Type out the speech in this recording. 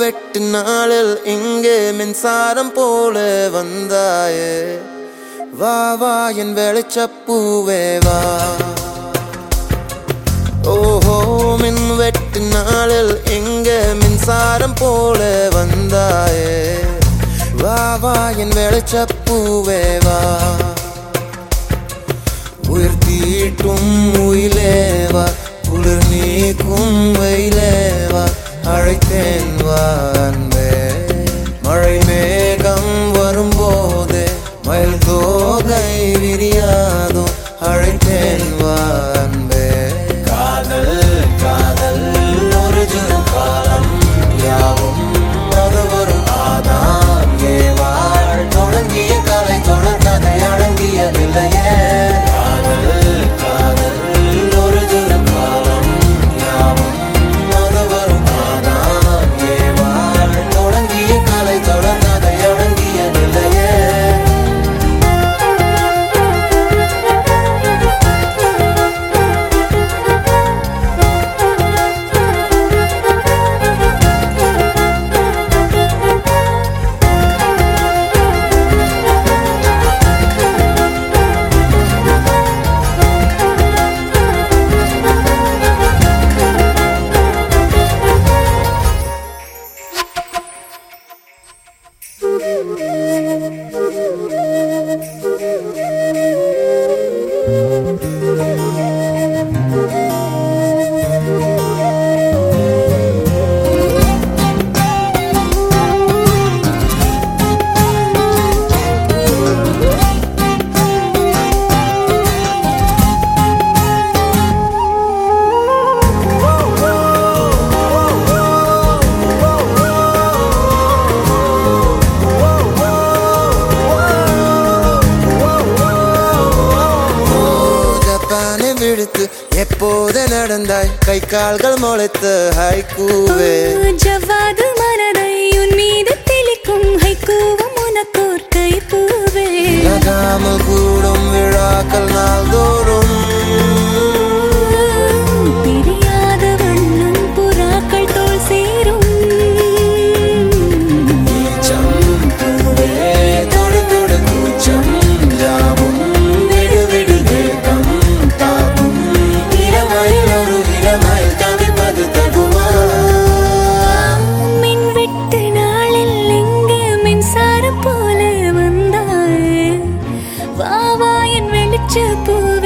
வெட்டு நாளில் இங்கே மின்சாரம் போல வந்தாயே. வா வா என் வெளிச்சப்பூவே வா. ஓஹோ மின் வெட்டு நாளில் இங்கே மின்சாரம் போல வந்தாயே. வா வா என் வெளிச்சப்பூவே வா. உயிர் தீட்டும் உயிலேவா குளிர் நீக்கும் வயிலே அழைத்தேன் வா Música விடுத்து எப்போது நடந்தாய்? கை கால்கள் முளைத்து ஹைக்கூவே ஜவாது 解不